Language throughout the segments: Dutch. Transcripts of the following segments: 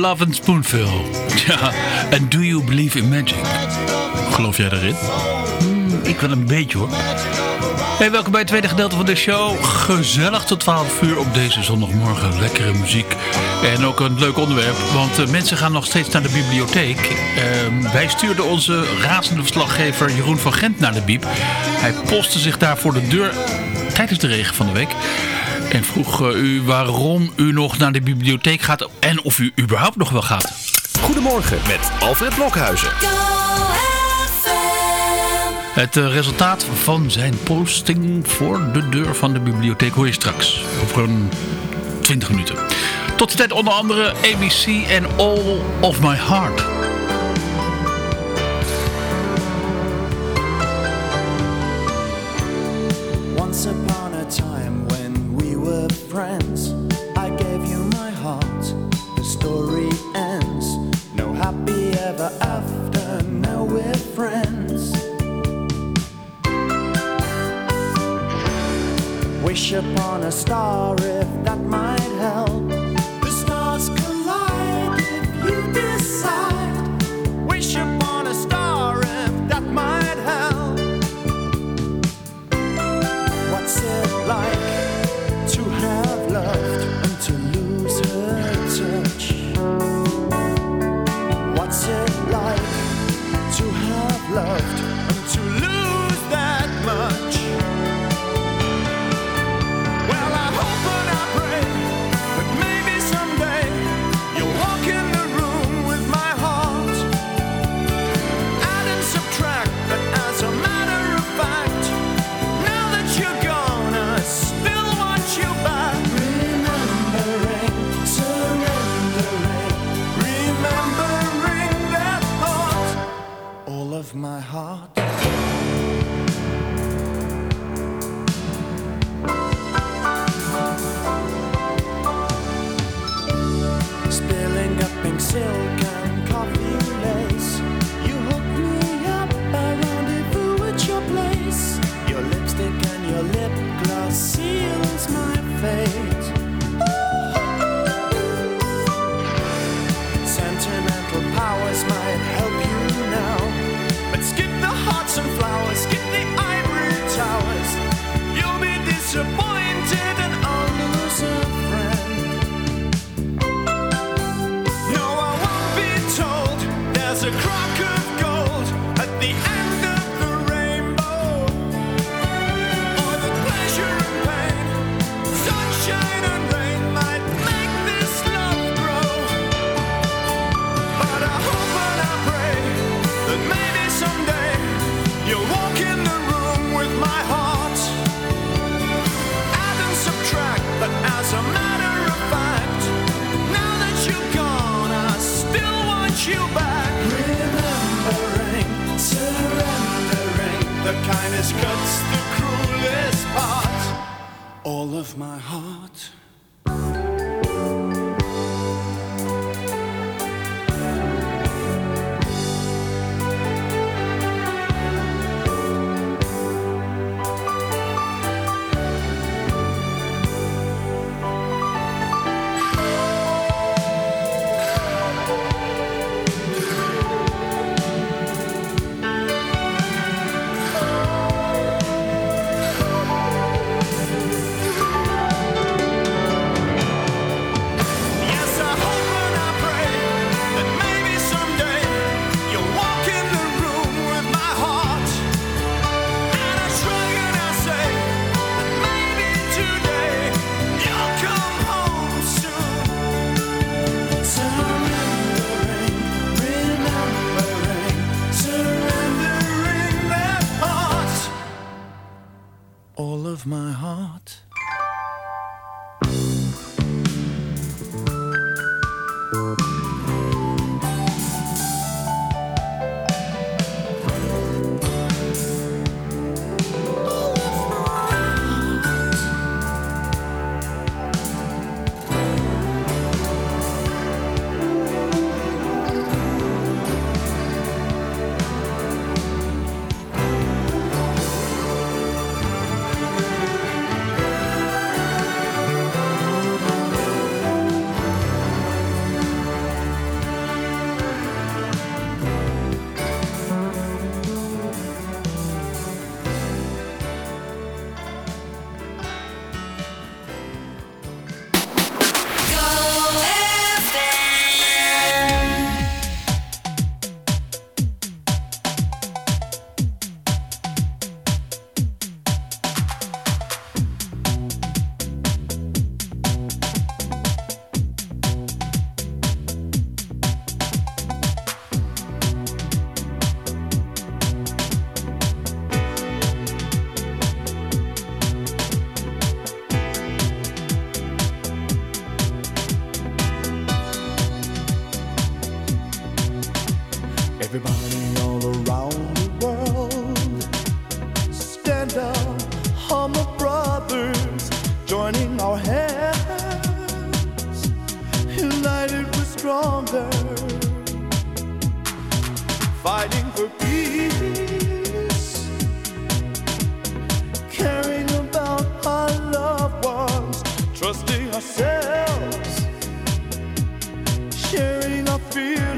Love and Spoonful. Ja, en Do You Believe in Magic? Geloof jij daarin? Hmm, ik wel een beetje hoor. Hey, welkom bij het tweede gedeelte van de show. Gezellig tot 12 uur op deze zondagmorgen. Lekkere muziek. En ook een leuk onderwerp. Want uh, mensen gaan nog steeds naar de bibliotheek. Uh, wij stuurden onze razende verslaggever Jeroen van Gent naar de bieb. Hij postte zich daar voor de deur tijdens de regen van de week. En vroeg uh, u waarom u nog naar de bibliotheek gaat. En of u überhaupt nog wel gaat. Goedemorgen met Alfred Blokhuizen. Het uh, resultaat van zijn posting voor de deur van de bibliotheek hoor je straks. Over een 20 minuten. Tot die tijd onder andere ABC en All of My Heart. Friends. Wish upon a star if fighting for peace, caring about our loved ones, trusting ourselves, sharing our feelings.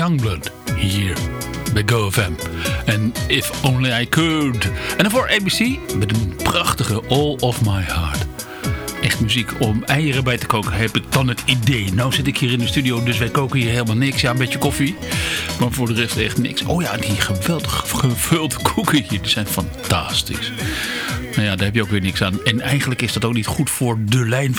Youngblood hier bij GoFM. En If Only I Could. En daarvoor ABC met een prachtige All of My Heart. Echt muziek om eieren bij te koken, heb ik dan het idee. Nou zit ik hier in de studio, dus wij koken hier helemaal niks. Ja, een beetje koffie, maar voor de rest echt niks. Oh ja, die geweldig gevulde koeken hier, die zijn fantastisch. Nou ja, daar heb je ook weer niks aan. En eigenlijk is dat ook niet goed voor de lijn,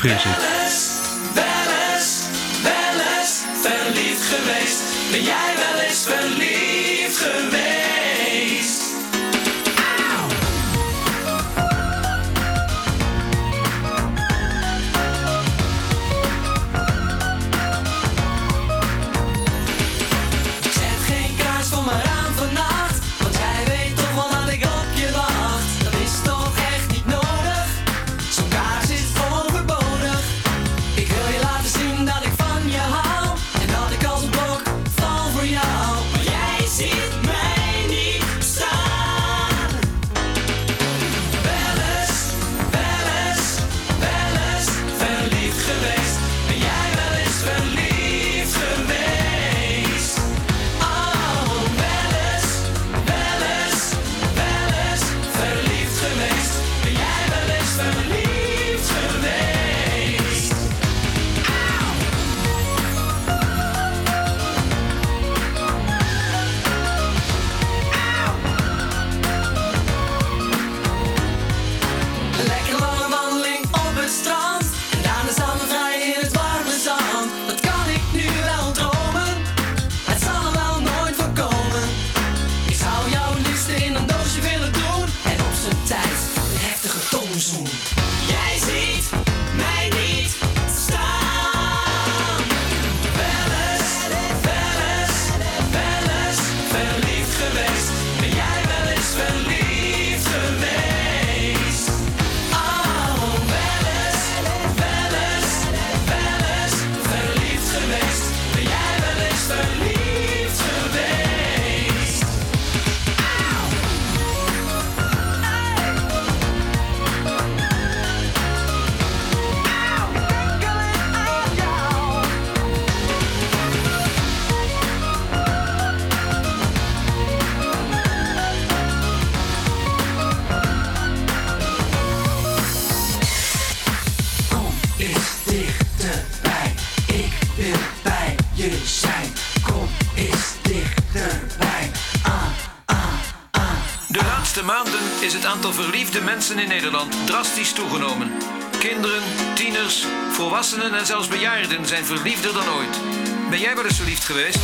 aantal verliefde mensen in Nederland drastisch toegenomen. Kinderen, tieners, volwassenen en zelfs bejaarden zijn verliefder dan ooit. Ben jij wel eens verliefd geweest?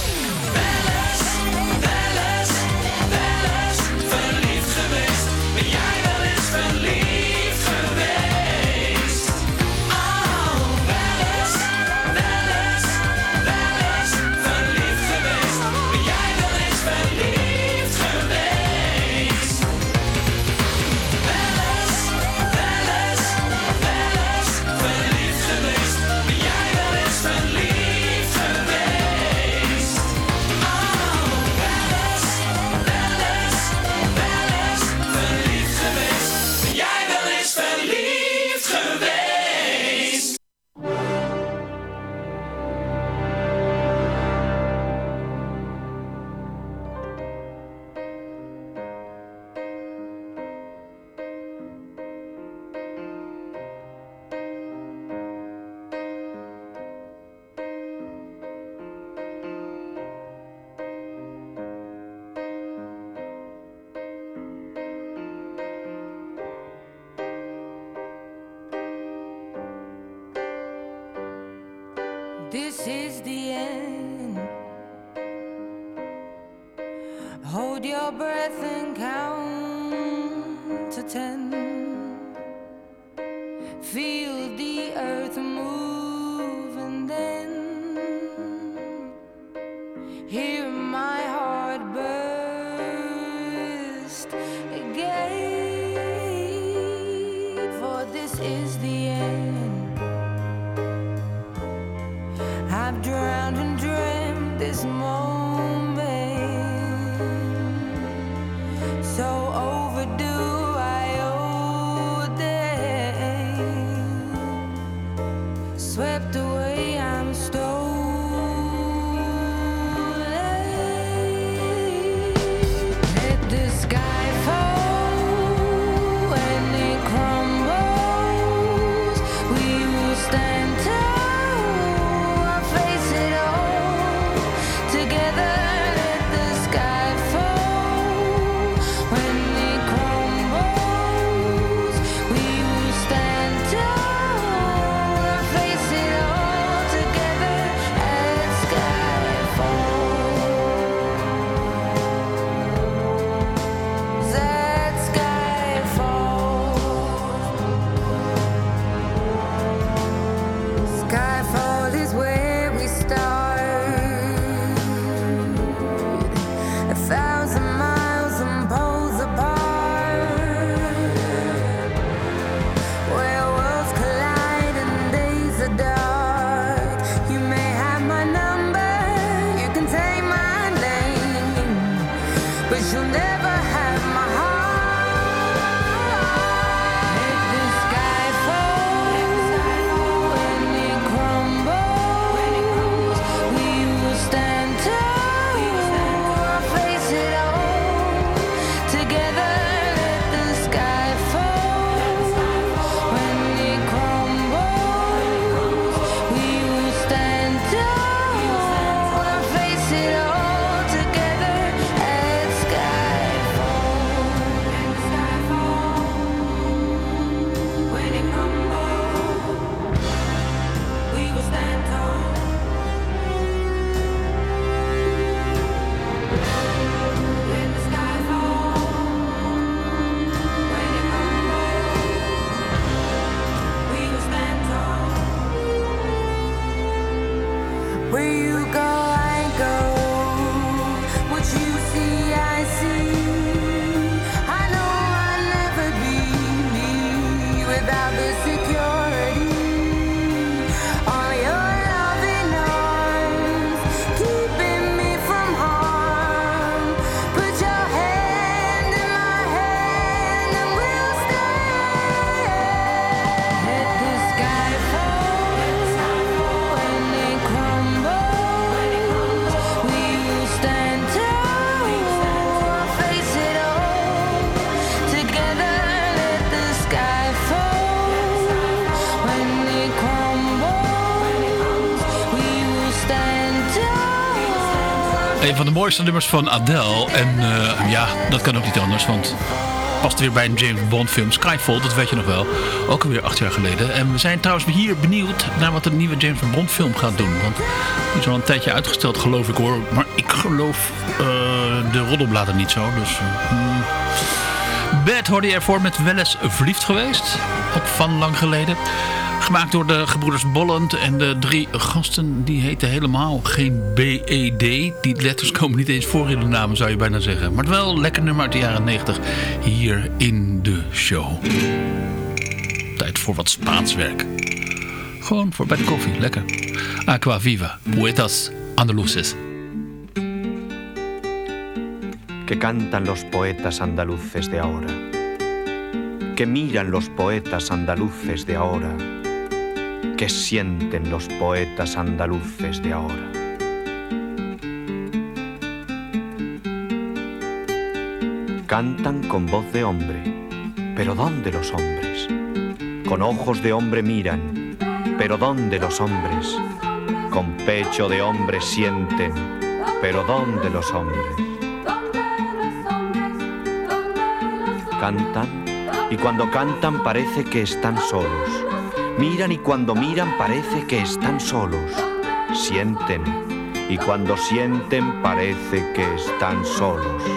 Een van de mooiste nummers van Adele. En eh, ja, dat kan ook niet anders, want past weer bij een James Bond film. Skyfall, dat weet je nog wel. Ook alweer acht jaar geleden. En we zijn trouwens hier benieuwd naar wat de nieuwe James Bond film gaat doen. Want het is al een tijdje uitgesteld, geloof ik hoor. Maar ik geloof eh, de roddelbladen niet zo, dus... Eh, hmm. Bad hoorde ervoor met welles verliefd geweest. Ook van lang geleden. Gemaakt door de gebroeders Bolland en de drie gasten. Die heten helemaal geen BED. Die letters komen niet eens voor in de namen zou je bijna zeggen. Maar wel lekker nummer uit de jaren 90 hier in de show. Tijd voor wat Spaans werk. Gewoon voor bij de koffie, lekker. Aqua Viva, Poetas Andaluces. Que cantan los poetas andaluces de ahora. Que miran los poetas andaluces de ahora que sienten los poetas andaluces de ahora. Cantan con voz de hombre, pero ¿dónde los hombres? Con ojos de hombre miran, pero ¿dónde los hombres? Con pecho de hombre sienten, pero ¿dónde los hombres? Cantan y cuando cantan parece que están solos Miran y cuando miran parece que están solos. Sienten y cuando sienten parece que están solos.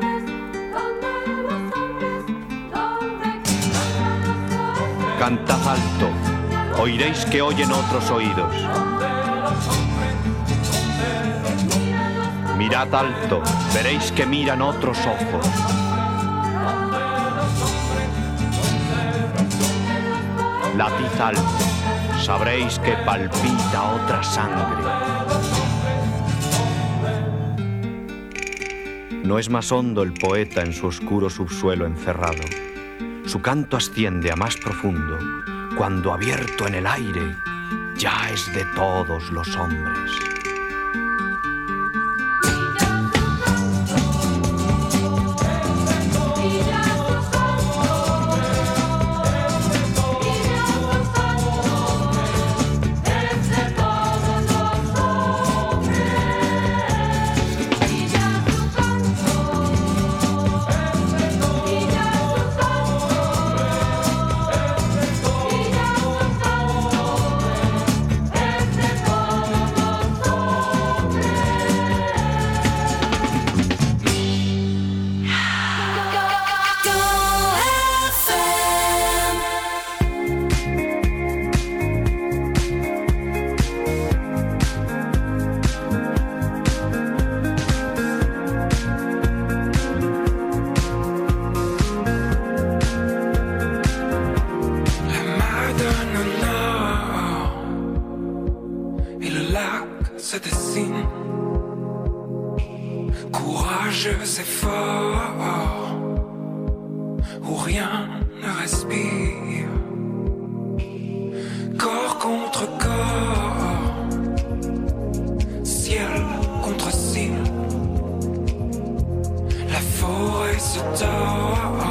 Cantad alto, oiréis que oyen otros oídos. Mirad alto, veréis que miran otros ojos. Latid alto, sabréis que palpita otra sangre. No es más hondo el poeta en su oscuro subsuelo encerrado su canto asciende a más profundo, cuando abierto en el aire, ya es de todos los hombres. Je c'est fort où rien ne respire. Corps contre corps, ciel contre ciel. La forêt se tord,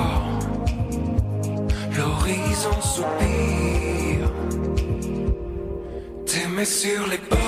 l'horizon soupire. T'aimer sur les pas.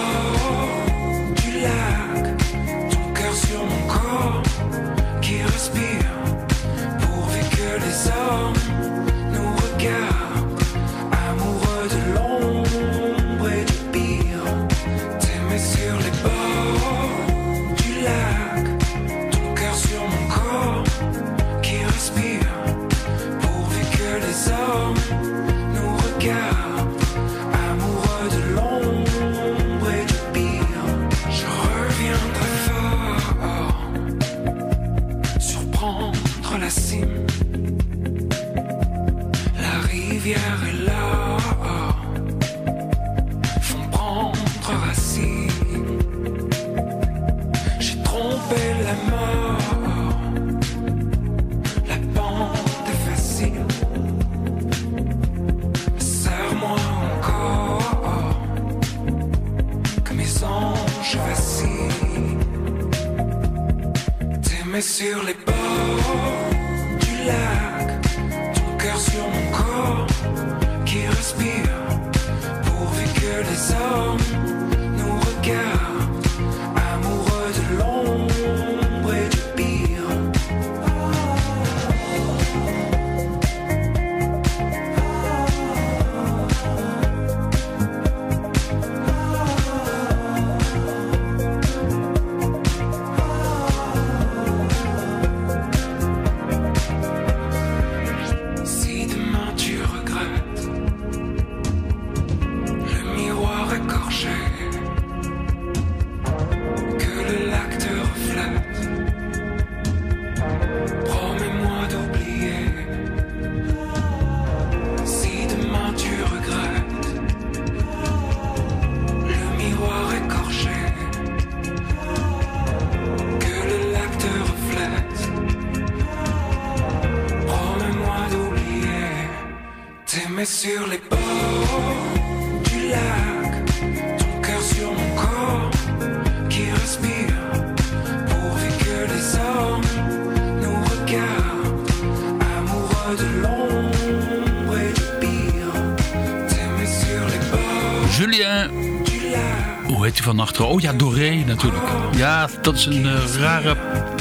Van achteren? Oh ja, Doré natuurlijk. Ja, dat is een eh, rare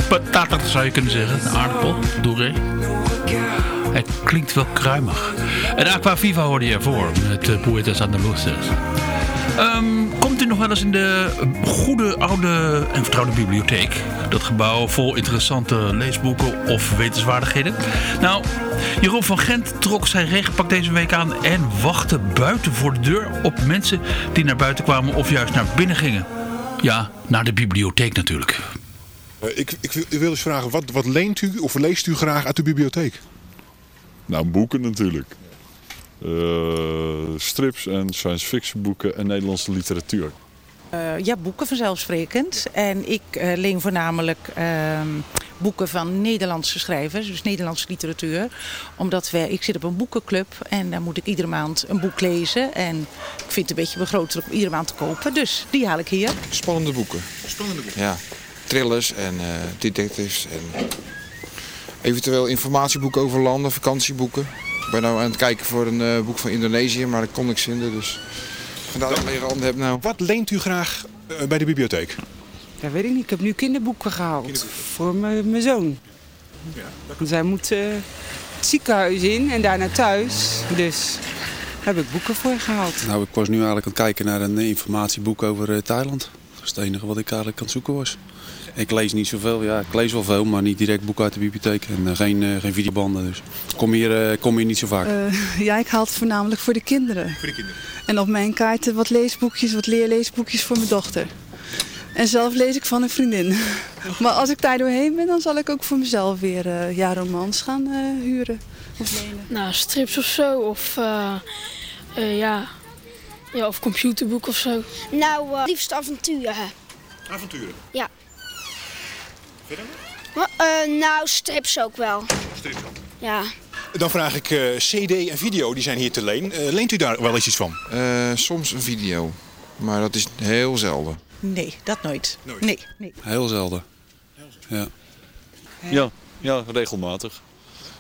patata zou je kunnen zeggen. Een aardappel, Doré. Hij klinkt wel kruimig. En Aqua Viva hoorde je voor met uh, Poetas Andaluces. Ehm komt u nog wel eens in de goede, oude en vertrouwde bibliotheek? Dat gebouw vol interessante leesboeken of wetenswaardigheden? Nou, Jeroen van Gent trok zijn regenpak deze week aan en wachtte buiten voor de deur op mensen die naar buiten kwamen of juist naar binnen gingen. Ja, naar de bibliotheek natuurlijk. Eh, ik, ik, wil- ik wil eens vragen, wat, wat leent u of leest u graag uit de bibliotheek? Nou, boeken natuurlijk. Eh, strips en science fiction boeken en Nederlandse literatuur. Eh, ja, boeken vanzelfsprekend. En ik eh, leen voornamelijk ehm, boeken van Nederlandse schrijvers, dus Nederlandse literatuur. Omdat wij, ik zit op een boekenclub en daar moet ik iedere maand een boek lezen. En ik vind het een beetje begroter om iedere maand te kopen. Dus die haal ik hier. Spannende boeken. Spannende boeken. Ja, thrillers en eh, detectives en eventueel informatieboeken over landen, vakantieboeken. Ik ben nou aan het kijken voor een boek van Indonesië, maar dat kon niks vinden. Dus vandaar dat ik meer handen heb nou. Wat leent u graag eh, bij de bibliotheek? Dat weet ik niet. Ik heb nu kinderboeken gehaald voor mijn mijn zoon. Want Zij moet eh, het ziekenhuis in en daarna thuis. Dus heb ik boeken voor gehaald. Nou, ik was nu eigenlijk aan het kijken naar een eh, informatieboek over Thailand. Dat is het enige wat ik eigenlijk aan het zoeken was. Ik lees niet zoveel, ja, ik lees wel veel, maar niet direct boeken uit de bibliotheek. En eh, geen, eh, geen videobanden, dus kom hier, eh, kom hier niet zo vaak. Eh, ja, ik haal het voornamelijk voor de kinderen. Voor de kinderen. En op mijn kaarten wat leesboekjes, wat leerleesboekjes voor mijn dochter. En zelf lees ik van een vriendin. maar als ik daar doorheen ben, dan zal ik ook voor mezelf weer eh, ja, romans gaan eh, huren of lenen. Nou, strips of zo. Of, eh, eh, ja. ja, of computerboek of zo. Nou, liefst avonturen. Avonturen. Ja. Verder? Eh, nou, strips ook wel. Strips dan. Ja. Dan vraag ik, eh, CD en video, die zijn hier te leen. Eh, leent u daar wel eens iets van? Eh, soms een video, maar dat is heel zelden. Nee, dat nooit. Nee, nee. Heel zelden. Ja. Ja, ja regelmatig.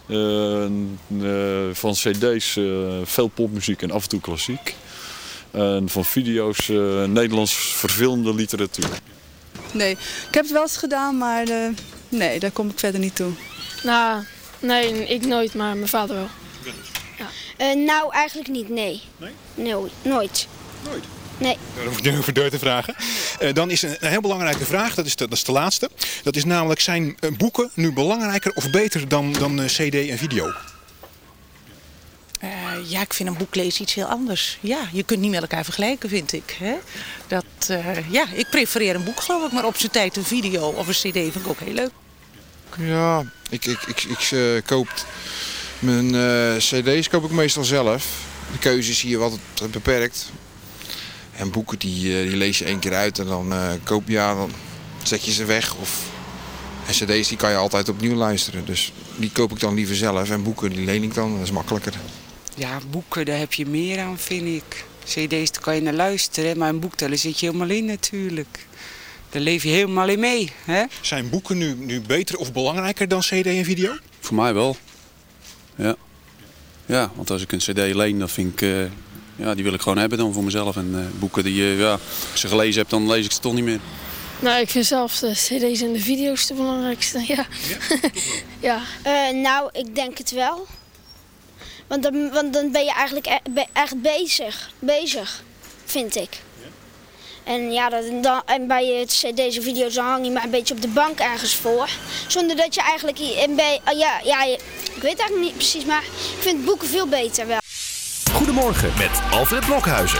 Eh, eh, van cd's eh, veel popmuziek en af en toe klassiek. En van video's eh, Nederlands verfilmde literatuur. Nee, ik heb het wel eens gedaan, maar eh, nee, daar kom ik verder niet toe. Nou, nee, ik nooit, maar mijn vader wel. Eh, nou, eigenlijk niet, nee. Nee? Nooit. Nooit. Nooit? Nee. Daar hoef ik nu over door te vragen. Eh, dan is een, een heel belangrijke vraag, dat is, de, dat is de laatste. Dat is namelijk, zijn boeken nu belangrijker of beter dan, dan eh, cd en video? Eh, ja, ik vind een boek lezen iets heel anders. Ja, je kunt niet met elkaar vergelijken, vind ik. Hè? Dat, eh, ja, ik prefereer een boek, geloof ik. Maar op zijn tijd een video of een cd vind ik ook heel leuk. Ja, ik, ik, ik, ik eh, koop mijn cd's koop ik meestal zelf. De keuze is hier wat beperkt. En boeken die, die lees je één keer uit en dan koop je, dan zet je ze weg. Of, en cd's die kan je altijd opnieuw luisteren. Dus die koop ik dan liever zelf. En boeken die leen ik dan, dat is makkelijker. Ja, boeken, daar heb je meer aan, vind ik. CD's, daar kan je naar luisteren, maar een boek, daar zit je helemaal in natuurlijk. Daar leef je helemaal in mee, hè? Zijn boeken nu, nu beter of belangrijker dan cd en video? Voor mij wel. Ja. Ja, want als ik een cd leen, dan vind ik... eh, ja, die wil ik gewoon hebben dan voor mezelf. En eh, boeken die, eh, ja, als je gelezen hebt, dan lees ik ze toch niet meer. Nou, ik vind zelf de cd's en de video's de belangrijkste, ja. Ja? Eh, nou, ik denk het wel. Want dan, want dan ben je eigenlijk e- echt bezig. Bezig, vind ik. En ja, dat, dan, en bij het en video's hang je maar een beetje op de bank ergens voor. Zonder dat je eigenlijk... En bij, ah, ja, ja, ik weet eigenlijk niet precies, maar ik vind boeken veel beter wel. Goedemorgen met Alfred Blokhuizen.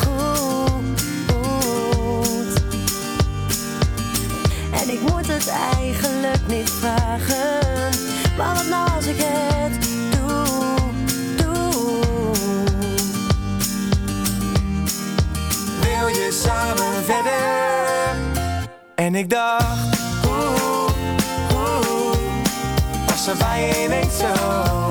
En ik moet het eigenlijk niet vragen. Maar wat nou als ik het doe, doe. Wil je samen verder? En ik dacht, oeh, oeh, was er bij je ineens zo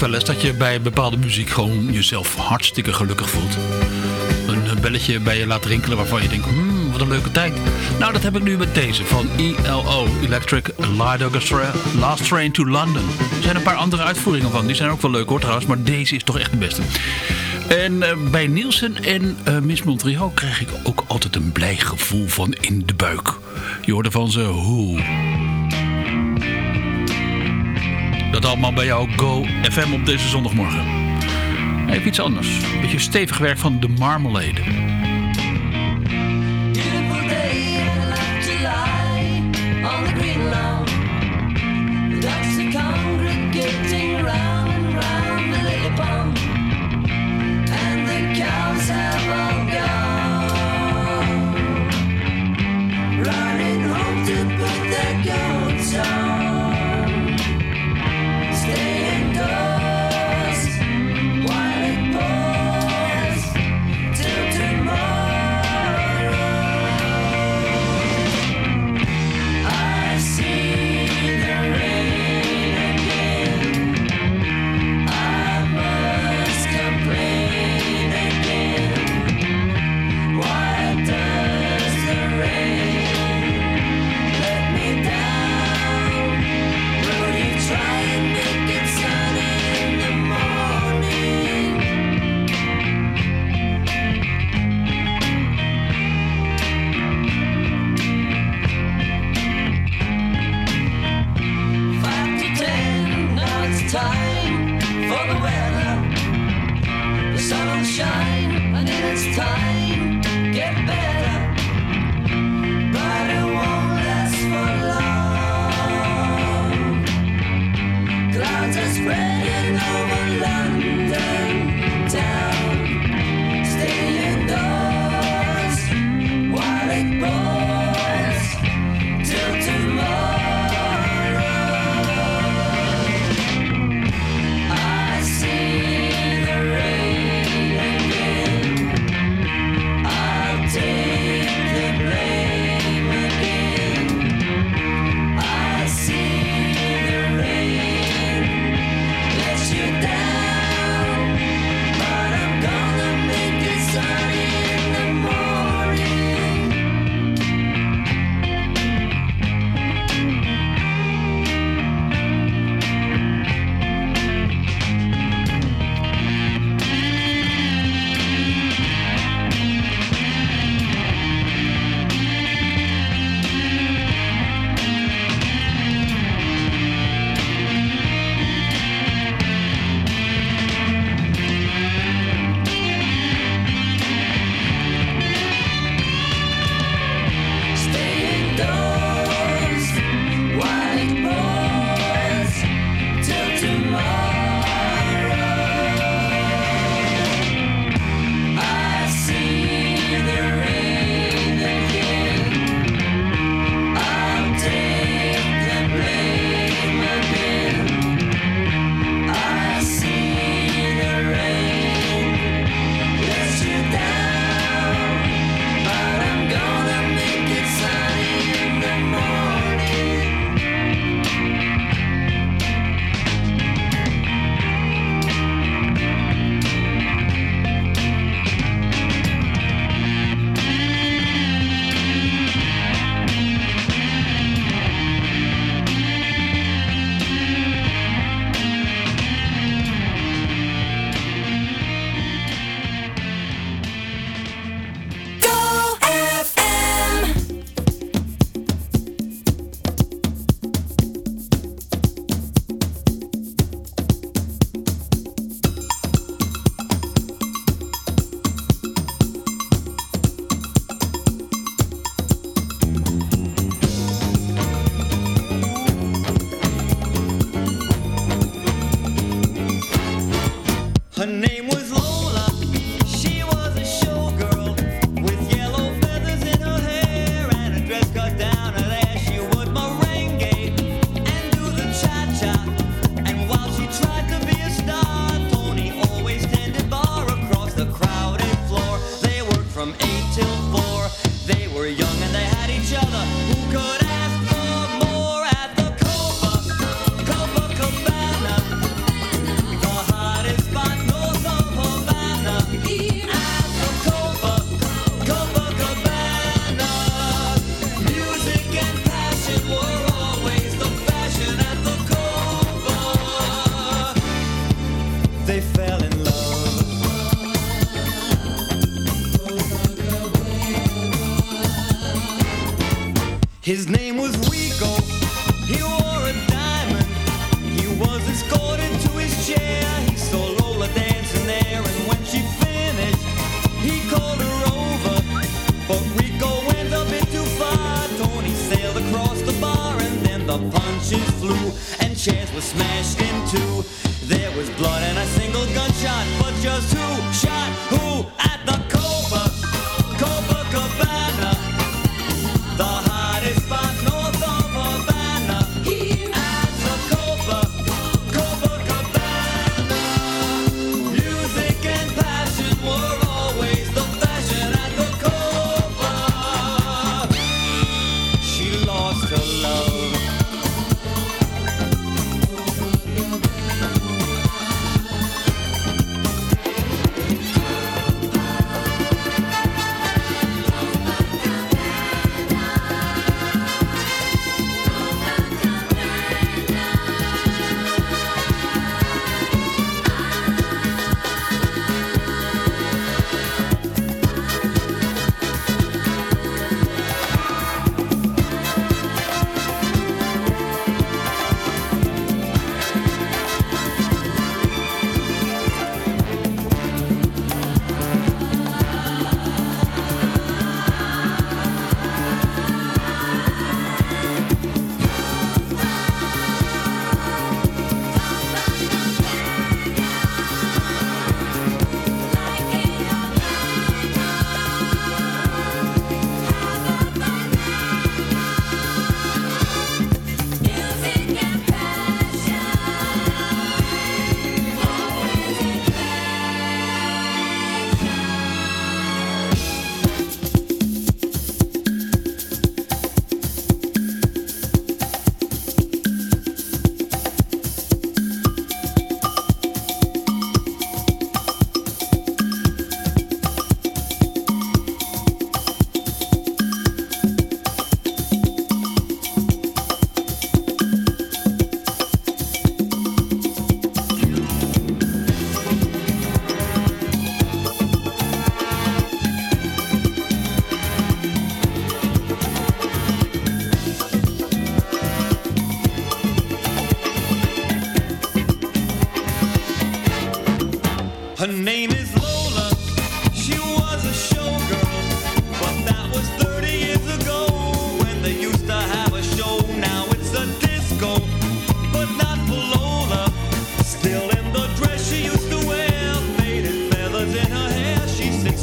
wel eens dat je bij bepaalde muziek gewoon jezelf hartstikke gelukkig voelt. Een belletje bij je laat rinkelen waarvan je denkt, hmm, wat een leuke tijd. Nou, dat heb ik nu met deze van ELO, Electric Light Orchestra, Last Train to London. Er zijn een paar andere uitvoeringen van, die zijn ook wel leuk hoor trouwens, maar deze is toch echt de beste. En eh, bij Nielsen en eh, Miss Montreal krijg ik ook altijd een blij gevoel van in de buik. Je hoorde van ze hoe... Dat allemaal bij jou Go FM op deze zondagmorgen. Even iets anders. Een beetje stevig werk van de Marmalade.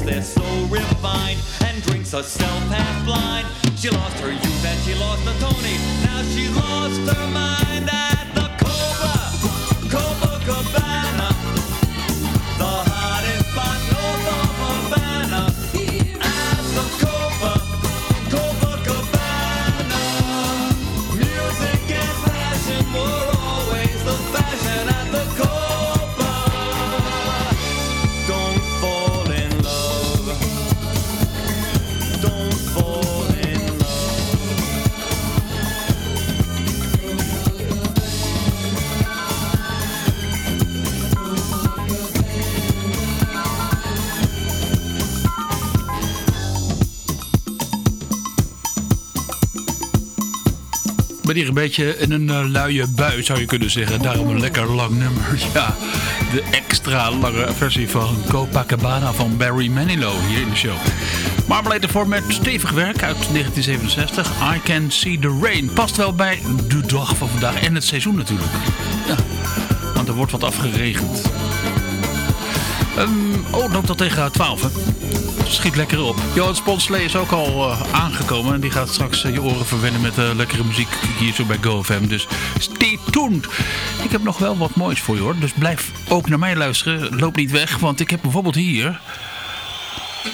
She sits so refined and drinks herself half blind. She lost her youth and she lost her Tony. Now she's lost her mind hier een beetje in een eh, luie bui, zou je kunnen zeggen. Daarom een lekker lang nummer. Ja, de extra lange versie van Copacabana van Barry Manilow hier in de show. Marmalade voor met stevig werk uit 1967. I Can See The Rain. Past wel bij de dag van vandaag en het seizoen natuurlijk. Ja, want er wordt wat afgeregend. Ehm, oh, loopt dat tegen 12, hè? Schiet lekker op. Johan Sponslee is ook al eh, aangekomen. En die gaat straks eh, je oren verwennen met eh, lekkere muziek hier zo bij GoFM. Dus stay tuned. Ik heb nog wel wat moois voor je hoor. Dus blijf ook naar mij luisteren. Loop niet weg. Want ik heb bijvoorbeeld hier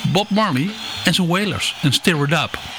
Bob Marley en zijn Wailers. En Stir It Up.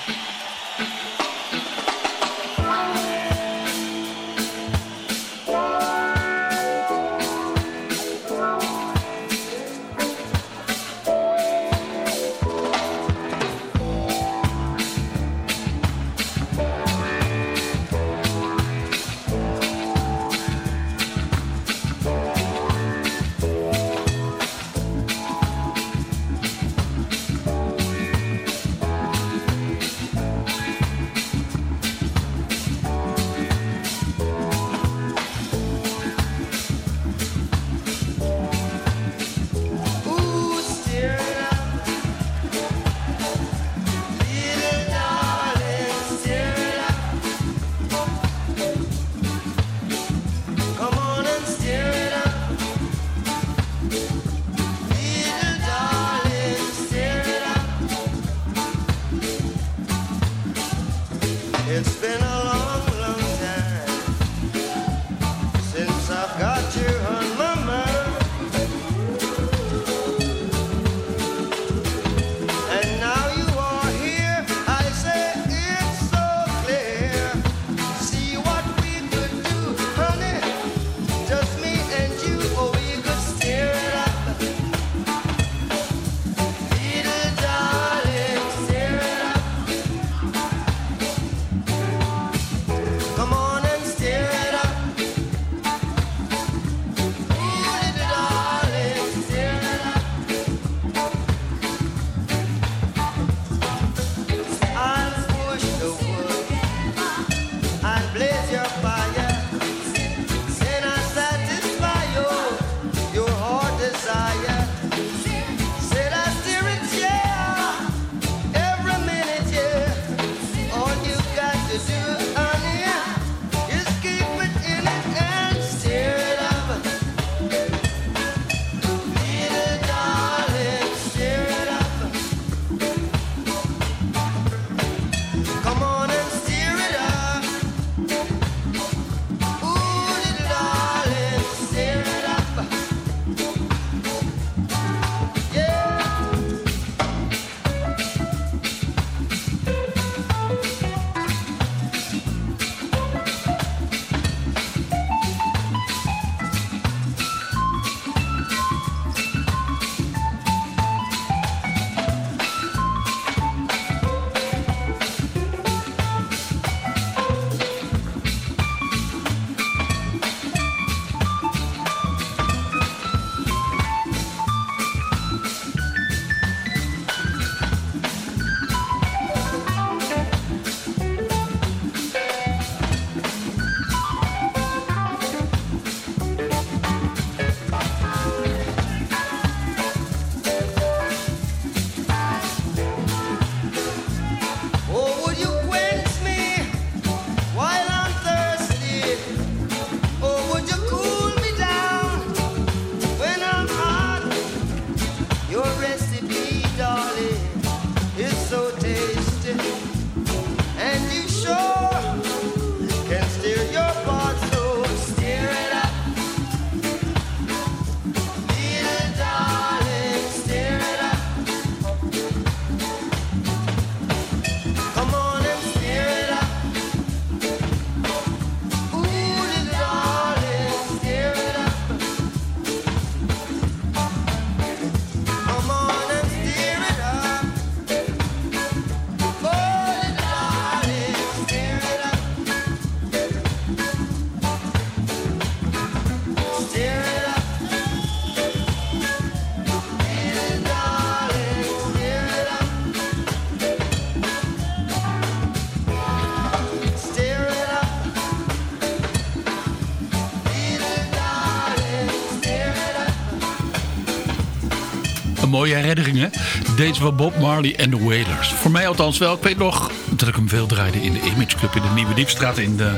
Herinneringen. Deze van Bob Marley en de Wailers. Voor mij althans wel. Ik weet nog dat ik hem veel draaide in de Image Club in de Nieuwe Diepstraat in de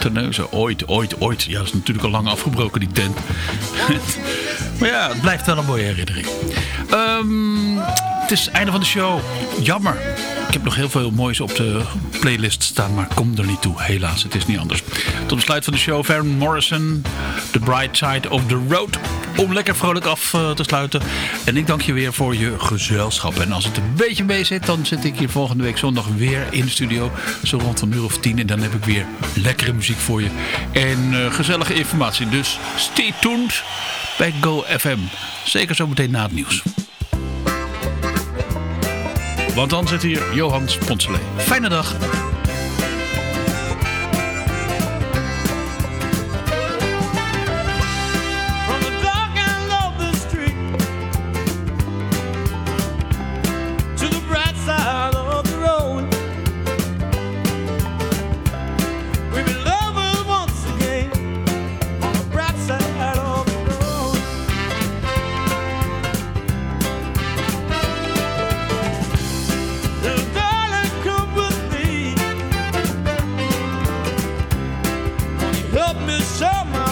Terneuzen. Ooit, ooit, ooit. Ja, is natuurlijk al lang afgebroken die tent. maar ja, het blijft wel een mooie herinnering. Ehm, het is het einde van de show. Jammer. Ik heb nog heel veel moois op de playlist staan, maar kom er niet toe. Helaas, het is niet anders. Tot besluit van de show, Van Morrison, The Bright Side of the Road. Om lekker vrolijk af eh, te sluiten. En ik dank je weer voor je gezelschap. En als het een beetje mee zit, dan zit ik hier volgende week zondag weer in de studio. Zo rond een uur of tien. En dan heb ik weer lekkere muziek voor je. En eh, gezellige informatie. Dus stay tuned bij Go FM. Zeker zo meteen na het nieuws. Want dan zit hier Johan Sponselee. Fijne dag. love me summer.